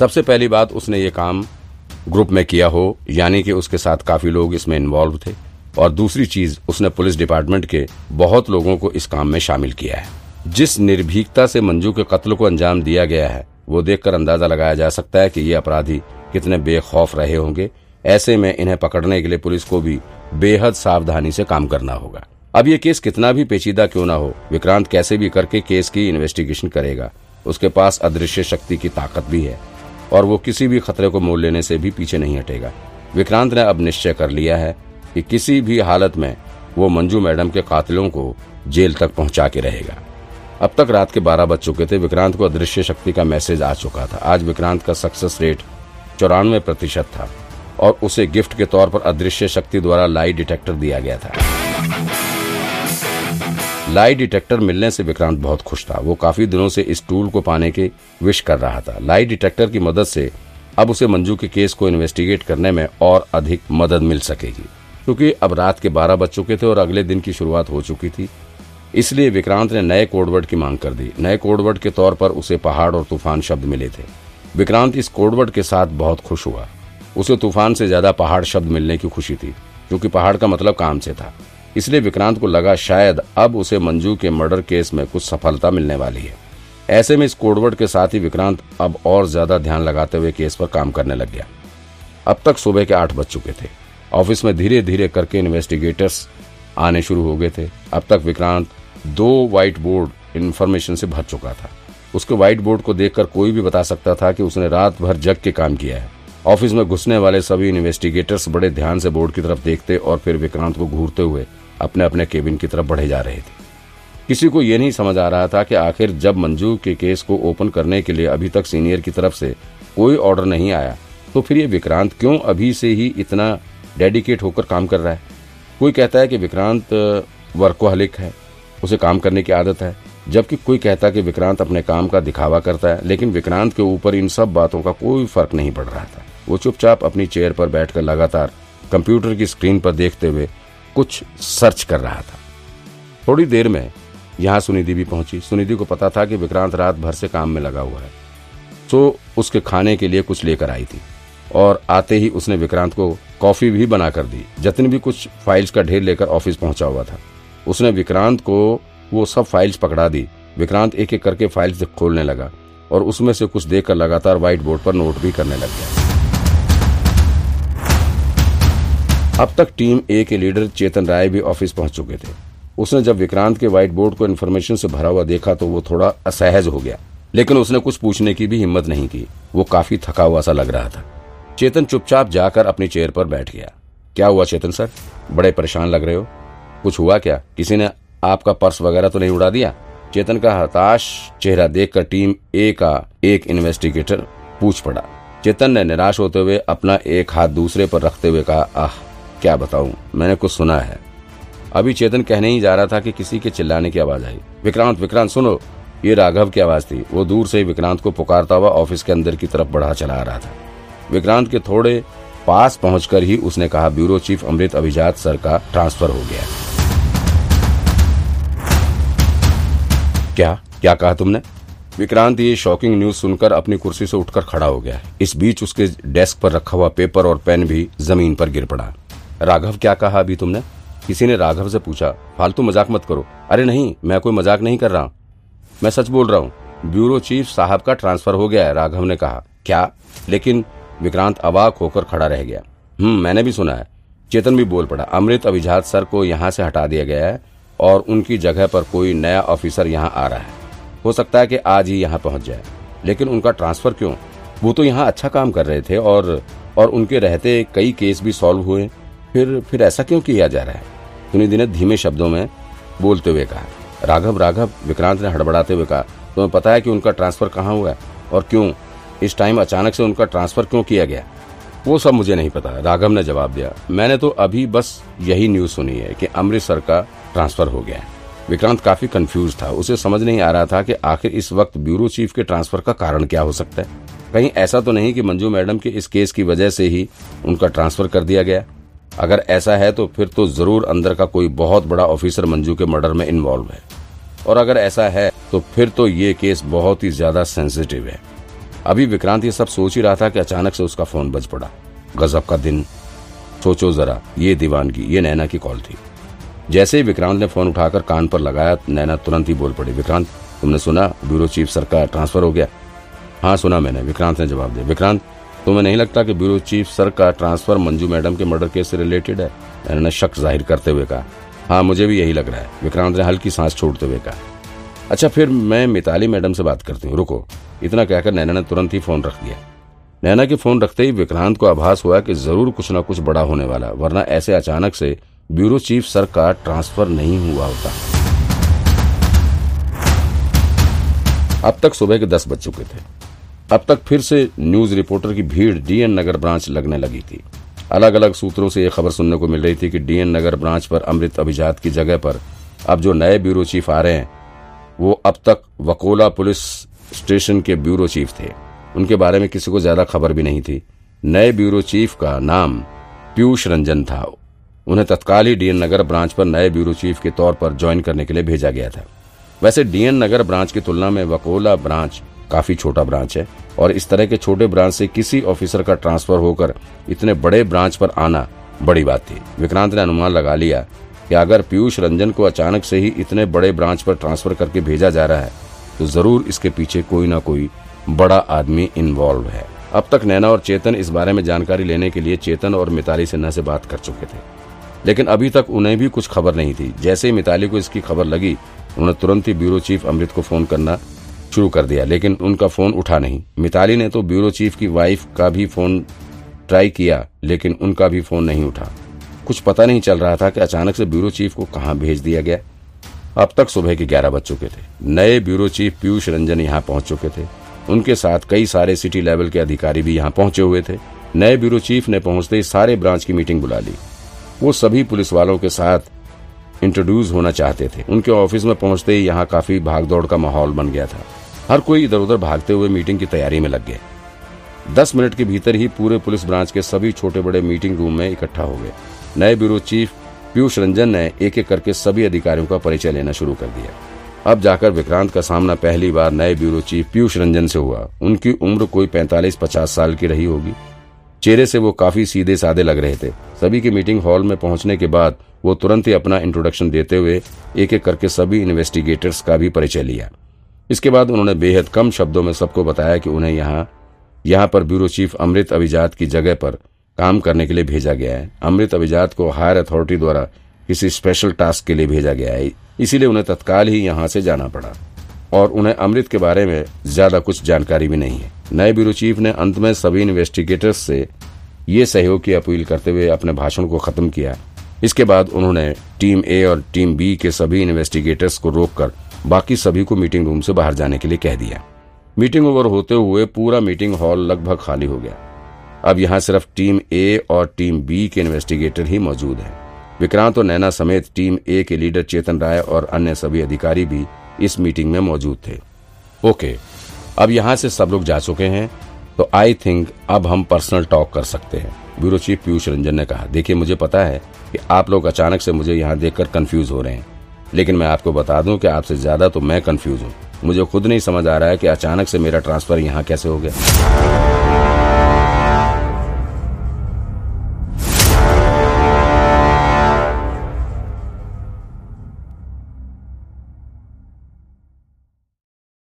सबसे पहली बात उसने ये काम ग्रुप में किया हो, यानी कि उसके साथ काफ़ी लोग इसमें इन्वॉल्व थे। और दूसरी चीज़, उसने पुलिस डिपार्टमेंट के बहुत लोगों को इस काम में शामिल किया है। जिस निर्भीकता से मंजू के कत्ल को अंजाम दिया गया है, वो देखकर अंदाज़ा लगाया जा सकता है कि ये अपराधी कितने बेखौफ रहे होंगे। ऐसे में इन्हें पकड़ने के लिए पुलिस को भी बेहद सावधानी से काम करना होगा। अब ये केस कितना भी पेचीदा क्यों ना हो, विक्रांत कैसे भी करके केस की इन्वेस्टिगेशन करेगा। उसके पास अदृश्य शक्ति की ताकत भी है। और वो किसी भी खतरे को मोल लेने से भी पीछे नहीं हटेगा। विक्रांत ने अब निश्चय कर लिया है कि किसी भी हालत में वो मंजू मैडम के कातिलों को जेल तक पहुँचा के रहेगा। अब तक रात के बारह बज चुके थे, विक्रांत को अदृश्य शक्ति का मैसेज आ चुका था। आज विक्रांत का सक्सेस रेट चौरानवे प्रतिशत था और उसे गिफ्ट के तौर पर अदृश्य शक्ति द्वारा लाई डिटेक्टर दिया गया था। लाई डिटेक्टर मिलने से विक्रांत बहुत खुश था। वो काफ़ी दिनों से इस टूल को पाने के विश कर रहा था। लाई डिटेक्टर की मदद से अब उसे मंजू के केस को इन्वेस्टिगेट करने में और अधिक मदद मिल सकेगी। क्योंकि अब रात के बारह बज चुके थे और अगले दिन की शुरुआत हो चुकी थी। इसलिए विक्रांत ने नए कोडवर्ड की मांग कर दी। नए कोडवर्ड के तौर पर उसे पहाड़ और तूफ़ान शब्द मिले थे। विक्रांत इस कोडवर्ड के साथ बहुत खुश हुआ। उसे तूफ़ान से ज़्यादा पहाड़ शब्द मिलने की खुशी थी, क्योंकि पहाड़ का मतलब काम से था। इसलिए विक्रांत को लगा शायद अब उसे मंजू के मर्डर केस में कुछ सफलता मिलने वाली है। ऐसे में इस कोडवर्ड के साथ ही विक्रांत अब और ज़्यादा ध्यान लगाते हुए केस पर काम करने लग गया। अब तक सुबह के आठ बज चुके थे। ऑफ़िस में धीरे धीरे करके इन्वेस्टिगेटर्स आने शुरू हो गए थे। अब तक विक्रांत दो व्हाइट बोर्ड इन्फॉर्मेशन से भर चुका था। उसके व्हाइट बोर्ड को देखकर कोई भी बता सकता था कि उसने रात भर जग के काम किया है। ऑफ़िस में घुसने वाले सभी इन्वेस्टिगेटर्स बड़े ध्यान से बोर्ड की तरफ़ देखते और फिर विक्रांत को घूरते हुए अपने अपने केबिन की तरफ़ बढ़े जा रहे थे। किसी को यह नहीं समझ आ रहा था कि आखिर जब मंजू के केस को ओपन करने के लिए अभी तक सीनियर की तरफ़ से कोई ऑर्डर नहीं आया तो फिर ये विक्रांत क्यों अभी से ही इतना डेडिकेट होकर काम कर रहा है? कोई कहता है कि विक्रांत वर्कोहलिक है, उसे काम करने की आदत है, जबकि कोई कहता है कि विक्रांत अपने काम का दिखावा करता है, लेकिन विक्रांत के ऊपर इन सब बातों का कोई फ़र्क नहीं पड़ रहा था। वो चुपचाप अपनी चेयर पर बैठकर लगातार कंप्यूटर की स्क्रीन पर देखते हुए कुछ सर्च कर रहा था। थोड़ी देर में यहाँ सुनिधि भी पहुँची। सुनिधि को पता था कि विक्रांत रात भर से काम में लगा हुआ है। तो उसके खाने के लिए कुछ लेकर आई थी। और आते ही उसने विक्रांत को कॉफ़ी भी बना कर दी। जतिन भी कुछ फाइल्स का ढेर लेकर ऑफ़िस पहुँचा हुआ था। उसने विक्रांत को वो सब फाइल्स पकड़ा दी। विक्रांत एक एक करके फाइल्स खोलने लगा। और उसमें से कुछ देखकर लगातार व्हाइट बोर्ड पर नोट भी करने लग गया। अब तक टीम ए के लीडर चेतन राय भी ऑफ़िस पहुँच चुके थे। उसने जब विक्रांत के व्हाइट बोर्ड को इन्फॉर्मेशन से भरा हुआ देखा तो वो थोड़ा असहज हो गया। लेकिन उसने कुछ पूछने की भी हिम्मत नहीं की। वो काफ़ी थका हुआ सा लग रहा था। चेतन चुपचाप जाकर अपनी चेयर पर बैठ गया। क्या हुआ चेतन सर? बड़े परेशान लग रहे हो? कुछ हुआ क्या? किसी ने आपका पर्स वगैरह तो नहीं उड़ा दिया? चेतन का हताश चेहरा देखकर टीम ए का एक इन्वेस्टिगेटर पूछ पड़ा। चेतन ने निराश होते हुए अपना एक हाथ दूसरे पर रखते हुए कहा, आह क्या बताऊँ? मैंने कुछ सुना है। अभी चेतन कहने ही जा रहा था कि किसी के चिल्लाने की आवाज़ आई। विक्रांत विक्रांत, सुनो। ये राघव की आवाज़ थी। वो दूर से ही विक्रांत को पुकारता हुआ ऑफ़िस के अंदर की तरफ़ बढ़ा चला आ रहा था। विक्रांत के थोड़े पास पहुंचकर ही उसने कहा, ब्यूरो चीफ अमृत अभिजात सर का ट्रांसफ़र हो गया क्या? क्या कहा तुमने? विक्रांत ये शॉकिंग न्यूज़ सुनकर अपनी कुर्सी से उठकर खड़ा हो गया। इस बीच उसके डेस्क पर रखा हुआ पेपर और पेन भी ज़मीन पर गिर पड़ा। राघव क्या कहा अभी तुमने? किसी ने राघव से पूछा, फालतू मज़ाक मत करो। अरे नहीं, मैं कोई मज़ाक नहीं कर रहा मैं सच बोल रहा हूँ, ब्यूरो चीफ साहब का ट्रांसफ़र हो गया है, राघव ने कहा। क्या? लेकिन विक्रांत अवाक होकर खड़ा रह गया। हम्म मैंने भी सुना है। चेतन भी बोल पड़ा, अमृत अभिजात सर को यहाँ से हटा दिया गया है और उनकी जगह पर कोई नया ऑफिसर यहाँ आ रहा है। हो सकता है कि आज ही यहाँ पहुँच जाए। लेकिन उनका ट्रांसफ़र क्यों? वो तो यहाँ अच्छा काम कर रहे थे और और उनके रहते कई केस भी सॉल्व हुए। फिर फिर ऐसा क्यों किया जा रहा है? सुनिधि ने धीमे शब्दों में बोलते हुए कहा। राघव राघव, विक्रांत ने हड़बड़ाते हुए कहा, तुम्हें पता है कि उनका ट्रांसफ़र कहाँ हुआ है और क्यों? इस टाइम अचानक से उनका ट्रांसफ़र क्यों किया गया? वो सब मुझे नहीं पता, राघव ने जवाब दिया। मैंने तो अभी बस यही न्यूज़ सुनी है कि अमृतसर का ट्रांसफ़र हो गया विक्रांत काफ़ी कंफ्यूज था, उसे समझ नहीं आ रहा था कि आखिर इस वक्त ब्यूरो चीफ के ट्रांसफ़र का कारण क्या हो सकता है। कहीं ऐसा तो नहीं कि मंजू मैडम के इस केस की वजह से ही उनका ट्रांसफ़र कर दिया गया। अगर ऐसा है तो फिर तो ज़रूर अंदर का कोई बहुत बड़ा ऑफिसर मंजू के मर्डर में इन्वॉल्व है। और अगर ऐसा है तो फिर तो ये केस बहुत ही ज़्यादा सेंसिटिव है। अभी विक्रांत ये सब सोच ही रहा था कि अचानक से उसका फ़ोन बज पड़ा। गजब का दिन। सोचो जरा, ये दीवानगी, ये नैना की कॉल थी। जैसे ही विक्रांत ने फ़ोन उठाकर कान पर लगाया, नैना तुरंत ही बोल पड़ी, विक्रांत, तुमने सुना? ब्यूरो चीफ सर का ट्रांसफ़र हो गया? हाँ सुना मैंने। विक्रांत ने जवाब दिया। विक्रांत तुम्हें नहीं लगता कि ब्यूरो चीफ सर का ट्रांसफ़र मंजू मैडम के मर्डर केस से रिलेटेड है, मैंने शक ज़ाहिर करते हुए कहा। हाँ मुझे भी यही लग रहा है। विक्रांत ने हल्की सांस छोड़ते हुए कहा। अच्छा फिर मैं मिताली मैडम से बात करती हूँ। रुको, इतना कहकर नैना ने तुरंत ही फ़ोन रख दिया। नैना के फ़ोन रखते ही विक्रांत को आभास हुआ कि ज़रूर कुछ न कुछ बड़ा होने वाला, वरना ऐसे अचानक से ब्यूरो चीफ सर का ट्रांसफ़र नहीं हुआ होता। अब तक सुबह के दस बज चुके थे। अब तक फिर से न्यूज़ रिपोर्टर की भीड़ डीएन नगर ब्रांच लगने लगी थी। अलग अलग सूत्रों से यह खबर सुनने को मिल रही थी कि डीएन नगर ब्रांच पर अमृत अभिजात की जगह पर अब जो नए ब्यूरो चीफ आ रहे हैं, वो अब तक वकोला पुलिस स्टेशन के ब्यूरो चीफ थे। उनके बारे में किसी को ज़्यादा खबर भी नहीं थी। नए ब्यूरो चीफ का नाम पीयूष रंजन था। उन्हें तत्काल ही डीएन नगर ब्रांच पर नए ब्यूरो चीफ के तौर पर ज्वाइन करने के लिए भेजा गया था। वैसे डीएन नगर ब्रांच की तुलना में वकोला ब्रांच काफ़ी छोटा ब्रांच है। और इस तरह के छोटे ब्रांच से किसी ऑफिसर का ट्रांसफ़र होकर इतने बड़े ब्रांच पर आना बड़ी बात थी। विक्रांत ने अनुमान लगा लिया कि अगर पीयूष रंजन को अचानक से ही इतने बड़े ब्रांच पर ट्रांसफ़र करके भेजा जा रहा है तो ज़रूर इसके पीछे कोई ना कोई बड़ा आदमी इन्वॉल्व है। अब तक नैना और चेतन इस बारे में जानकारी लेने के लिए चेतन और मिताली सिन्हा से बात कर चुके थे। लेकिन अभी तक उन्हें भी कुछ खबर नहीं थी। जैसे ही मिताली को इसकी खबर लगी, उन्होंने तुरंत ही ब्यूरो चीफ अमृत को फ़ोन करना शुरू कर दिया, लेकिन उनका फ़ोन उठा नहीं। मिताली ने तो ब्यूरो चीफ की वाइफ का भी फ़ोन ट्राई किया, लेकिन उनका भी फ़ोन नहीं उठा। कुछ पता नहीं चल रहा था कि अचानक से ब्यूरो चीफ को कहाँ भेज दिया गया। अब तक सुबह के ग्यारह बज चुके थे। नए ब्यूरो चीफ पीयूष रंजन यहाँ पहुँच चुके थे। उनके साथ कई सारे सिटी लेवल के अधिकारी भी यहाँ पहुँचे हुए थे। नए ब्यूरो चीफ ने पहुँचते ही सारे ब्रांच की मीटिंग बुला ली। वो सभी पुलिस वालों के साथ इंट्रोड्यूस होना चाहते थे। उनके ऑफ़िस में पहुँचते ही यहाँ काफ़ी भागदौड़ का माहौल बन गया था। हर कोई इधर उधर भागते हुए मीटिंग की तैयारी में लग गए। दस मिनट के भीतर ही पूरे पुलिस ब्रांच के सभी छोटे बड़े मीटिंग रूम में इकट्ठा हो गए। नए ब्यूरो चीफ पीयूष रंजन ने एक एक करके सभी अधिकारियों का परिचय लेना शुरू कर दिया। अब जाकर विक्रांत का सामना पहली बार नए ब्यूरो चीफ पीयूष रंजन से हुआ। उनकी उम्र कोई पैंतालीस पचास साल की रही होगी। चेहरे से वो काफ़ी सीधे साधे लग रहे थे। सभी की मीटिंग हॉल में पहुँचने के बाद वो तुरंत ही अपना इंट्रोडक्शन देते हुए एक एक करके सभी इन्वेस्टिगेटर्स का भी परिचय लिया। इसके बाद उन्होंने बेहद कम शब्दों में सबको बताया कि उन्हें यहाँ यहाँ पर ब्यूरो चीफ अमृत अभिजात की जगह पर काम करने के लिए भेजा गया है। अमृत अभिजात को हायर अथॉरिटी द्वारा किसी स्पेशल टास्क के लिए भेजा गया है। इसीलिए उन्हें तत्काल ही यहाँ से जाना पड़ा। और उन्हें अमृत के बारे में ज़्यादा कुछ जानकारी भी नहीं है। नए ब्यूरो चीफ ने अंत में सभी इन्वेस्टिगेटर्स से ये सहयोग की अपील करते हुए अपने भाषण को खत्म किया। इसके बाद उन्होंने टीम ए और टीम बी के सभी इन्वेस्टिगेटर्स को रोककर बाकी सभी को मीटिंग रूम से बाहर जाने के लिए कह दिया। मीटिंग ओवर होते हुए पूरा मीटिंग हॉल लगभग खाली हो गया। अब यहाँ सिर्फ़ टीम ए और टीम बी के इन्वेस्टिगेटर ही मौजूद हैं। विक्रांत और नैना समेत टीम ए के लीडर चेतन राय और अन्य सभी अधिकारी भी इस मीटिंग में मौजूद थे। ओके, अब यहाँ से सब लोग जा चुके हैं तो आई थिंक अब हम पर्सनल टॉक कर सकते हैं। ब्यूरो चीफ पीयूष रंजन ने कहा, देखिए, मुझे पता है कि आप लोग अचानक से मुझे यहाँ देखकर कंफ्यूज हो रहे हैं। लेकिन मैं आपको बता दूँ कि आपसे ज़्यादा तो मैं कंफ्यूज हूँ। मुझे खुद नहीं समझ आ रहा है कि अचानक से मेरा ट्रांसफ़र यहाँ कैसे हो गया।